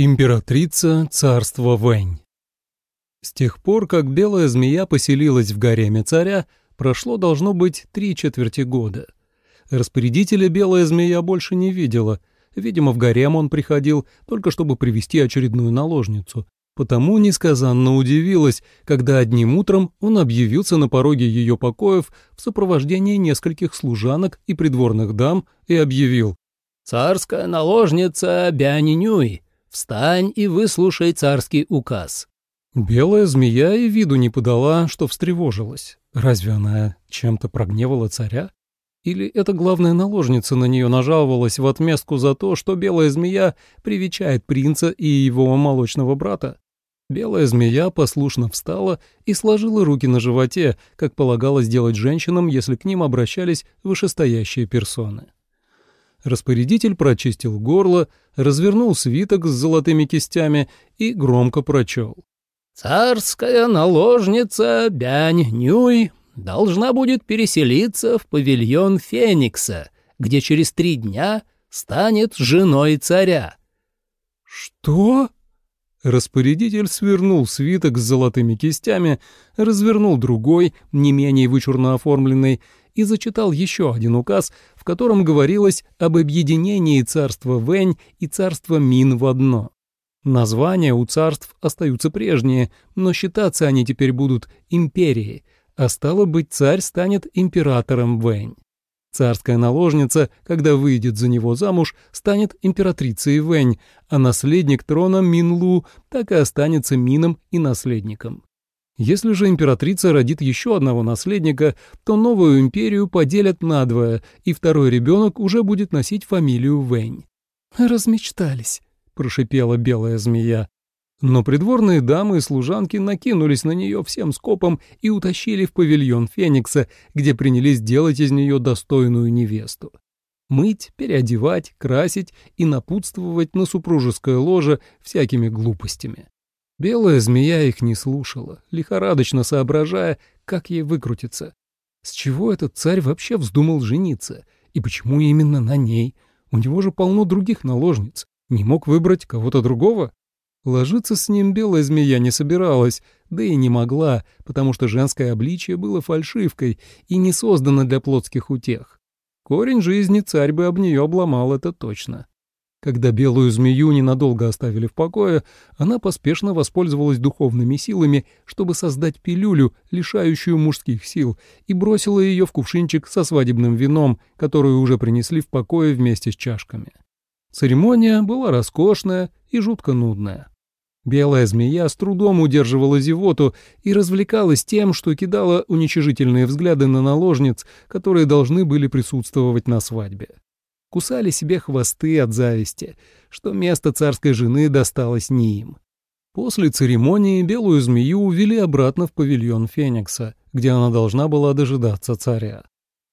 Императрица царства Вэнь С тех пор, как белая змея поселилась в гареме царя, прошло должно быть три четверти года. Распорядителя белая змея больше не видела. Видимо, в гарем он приходил только чтобы привести очередную наложницу. Потому несказанно удивилась, когда одним утром он объявился на пороге ее покоев в сопровождении нескольких служанок и придворных дам и объявил «Царская наложница Бянинюй, Встань и выслушай царский указ». Белая змея и виду не подала, что встревожилась. Разве она чем-то прогневала царя? Или эта главная наложница на нее нажаловалась в отместку за то, что белая змея привечает принца и его молочного брата? Белая змея послушно встала и сложила руки на животе, как полагалось делать женщинам, если к ним обращались вышестоящие персоны. Распорядитель прочистил горло, развернул свиток с золотыми кистями и громко прочел. «Царская наложница Бянь-Нюй должна будет переселиться в павильон Феникса, где через три дня станет женой царя». «Что?» Распорядитель свернул свиток с золотыми кистями, развернул другой, не менее вычурно оформленный, и зачитал еще один указ, в котором говорилось об объединении царства Вэнь и царства Мин в одно. Названия у царств остаются прежние, но считаться они теперь будут империей, а стало быть, царь станет императором Вэнь. Царская наложница, когда выйдет за него замуж, станет императрицей Вэнь, а наследник трона Минлу так и останется Мином и наследником. Если же императрица родит еще одного наследника, то новую империю поделят надвое, и второй ребенок уже будет носить фамилию Вэнь. «Размечтались», — прошипела белая змея. Но придворные дамы и служанки накинулись на нее всем скопом и утащили в павильон Феникса, где принялись делать из нее достойную невесту. Мыть, переодевать, красить и напутствовать на супружеское ложе всякими глупостями. Белая змея их не слушала, лихорадочно соображая, как ей выкрутиться. С чего этот царь вообще вздумал жениться? И почему именно на ней? У него же полно других наложниц. Не мог выбрать кого-то другого? Ложиться с ним белая змея не собиралась, да и не могла, потому что женское обличие было фальшивкой и не создано для плотских утех. Корень жизни царь бы об нее обломал это точно. Когда белую змею ненадолго оставили в покое, она поспешно воспользовалась духовными силами, чтобы создать пилюлю, лишающую мужских сил, и бросила ее в кувшинчик со свадебным вином, которую уже принесли в покое вместе с чашками. Церемония была роскошная и жутко нудная. Белая змея с трудом удерживала зевоту и развлекалась тем, что кидала уничижительные взгляды на наложниц, которые должны были присутствовать на свадьбе кусали себе хвосты от зависти, что место царской жены досталось не им. После церемонии белую змею увели обратно в павильон Феникса, где она должна была дожидаться царя.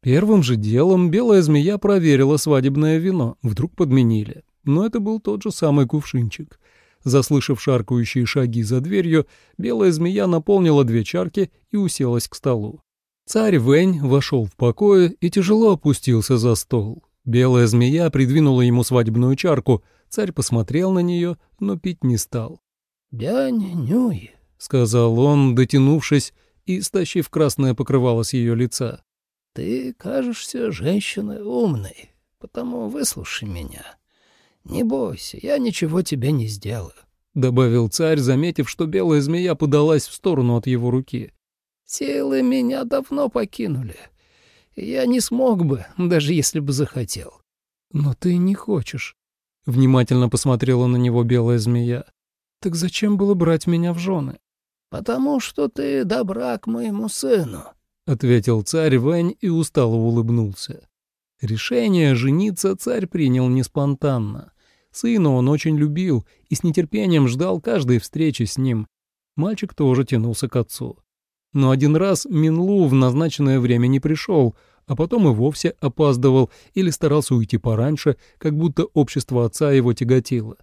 Первым же делом белая змея проверила свадебное вино, вдруг подменили. Но это был тот же самый кувшинчик. Заслышав шаркающие шаги за дверью, белая змея наполнила две чарки и уселась к столу. Царь Вэнь вошел в покое и тяжело опустился за стол. Белая змея придвинула ему свадебную чарку. Царь посмотрел на нее, но пить не стал. «Дянь-нюй», — сказал он, дотянувшись и стащив красное покрывало с ее лица. «Ты кажешься женщиной умной, потому выслушай меня. Не бойся, я ничего тебе не сделаю», — добавил царь, заметив, что белая змея подалась в сторону от его руки. «Силы меня давно покинули. Я не смог бы, даже если бы захотел. Но ты не хочешь. Внимательно посмотрела на него белая змея. Так зачем было брать меня в жены? Потому что ты добра к моему сыну, ответил царь Вэнь и устало улыбнулся. Решение жениться царь принял не спонтанно. Сына он очень любил и с нетерпением ждал каждой встречи с ним. Мальчик тоже тянулся к отцу. Но один раз Минлу в назначенное время не пришел, а потом и вовсе опаздывал или старался уйти пораньше, как будто общество отца его тяготило.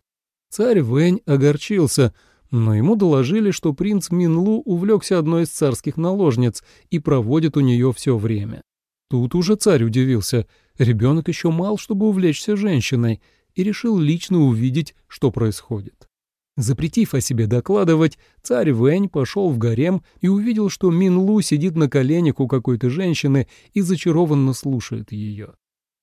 Царь Вэнь огорчился, но ему доложили, что принц Минлу увлекся одной из царских наложниц и проводит у нее все время. Тут уже царь удивился. Ребенок еще мал, чтобы увлечься женщиной, и решил лично увидеть, что происходит. Запретив о себе докладывать, царь Вэнь пошел в гарем и увидел, что Минлу сидит на коленях у какой-то женщины и зачарованно слушает ее.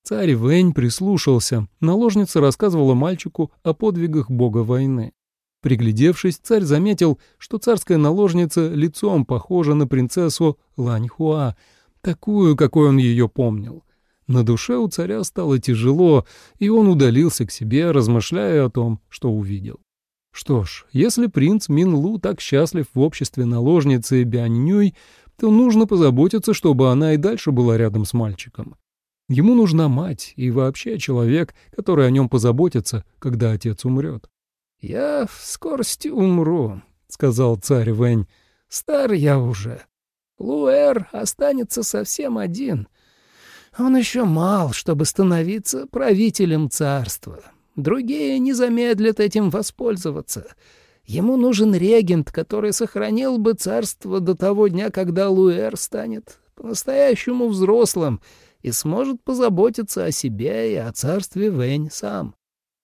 Царь Вэнь прислушался, наложница рассказывала мальчику о подвигах бога войны. Приглядевшись, царь заметил, что царская наложница лицом похожа на принцессу Ланьхуа, такую, какой он ее помнил. На душе у царя стало тяжело, и он удалился к себе, размышляя о том, что увидел. Что ж, если принц Минлу так счастлив в обществе наложницы Бяньнюй, то нужно позаботиться, чтобы она и дальше была рядом с мальчиком. Ему нужна мать и вообще человек, который о нем позаботится, когда отец умрет. «Я в скорости умру», — сказал царь Вэнь. «Стар я уже. Луэр останется совсем один. Он еще мал, чтобы становиться правителем царства. Другие не замедлят этим воспользоваться. Ему нужен регент, который сохранил бы царство до того дня, когда Луэр станет по-настоящему взрослым и сможет позаботиться о себе и о царстве Вэнь сам.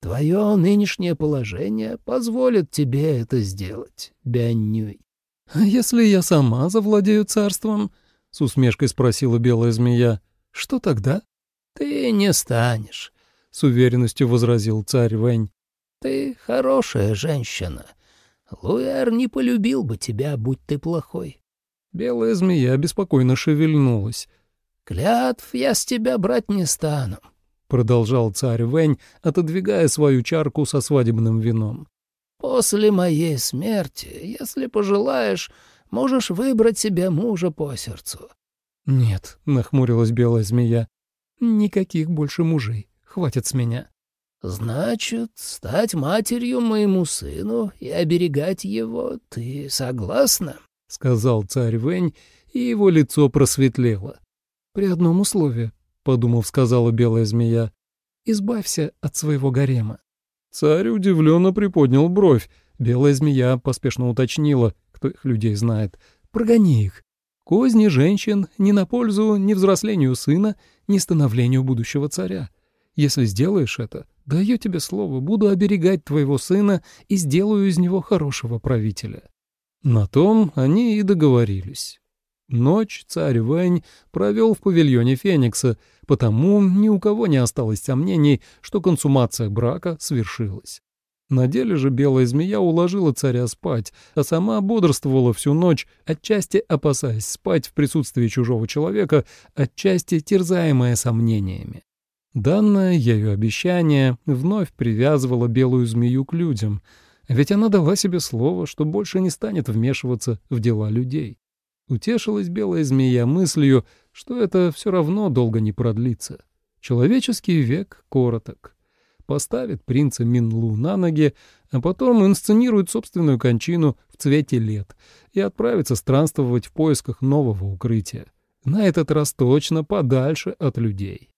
Твое нынешнее положение позволит тебе это сделать, Бяннюй. — А если я сама завладею царством? — с усмешкой спросила белая змея. — Что тогда? — Ты не станешь, — с уверенностью возразил царь Вэнь. — Ты хорошая женщина. Луэр не полюбил бы тебя, будь ты плохой. Белая змея беспокойно шевельнулась. — Клятв я с тебя брать не стану. — продолжал царь Вэнь, отодвигая свою чарку со свадебным вином. «После моей смерти, если пожелаешь, можешь выбрать себе мужа по сердцу». «Нет», — нахмурилась белая змея, — «никаких больше мужей. Хватит с меня». «Значит, стать матерью моему сыну и оберегать его ты согласна?» — сказал царь Вэнь, и его лицо просветлело. «При одном условии», подумав, сказала белая змея. «Избавься от своего гарема». Царь удивленно приподнял бровь. Белая змея поспешно уточнила, кто их людей знает. «Прогони их. Козни женщин ни на пользу ни взрослению сына, ни становлению будущего царя. Если сделаешь это, даю тебе слово, буду оберегать твоего сына и сделаю из него хорошего правителя». На том они и договорились. Ночь царь Вэнь провел в павильоне Феникса, потому ни у кого не осталось сомнений, что консумация брака свершилась. На деле же белая змея уложила царя спать, а сама бодрствовала всю ночь, отчасти опасаясь спать в присутствии чужого человека, отчасти терзаемая сомнениями. Данное ею обещание вновь привязывало белую змею к людям, ведь она дала себе слово, что больше не станет вмешиваться в дела людей. Утешилась белая змея мыслью, что это все равно долго не продлится. Человеческий век короток. Поставит принца Минлу на ноги, а потом инсценирует собственную кончину в цвете лет и отправится странствовать в поисках нового укрытия. На этот раз точно подальше от людей.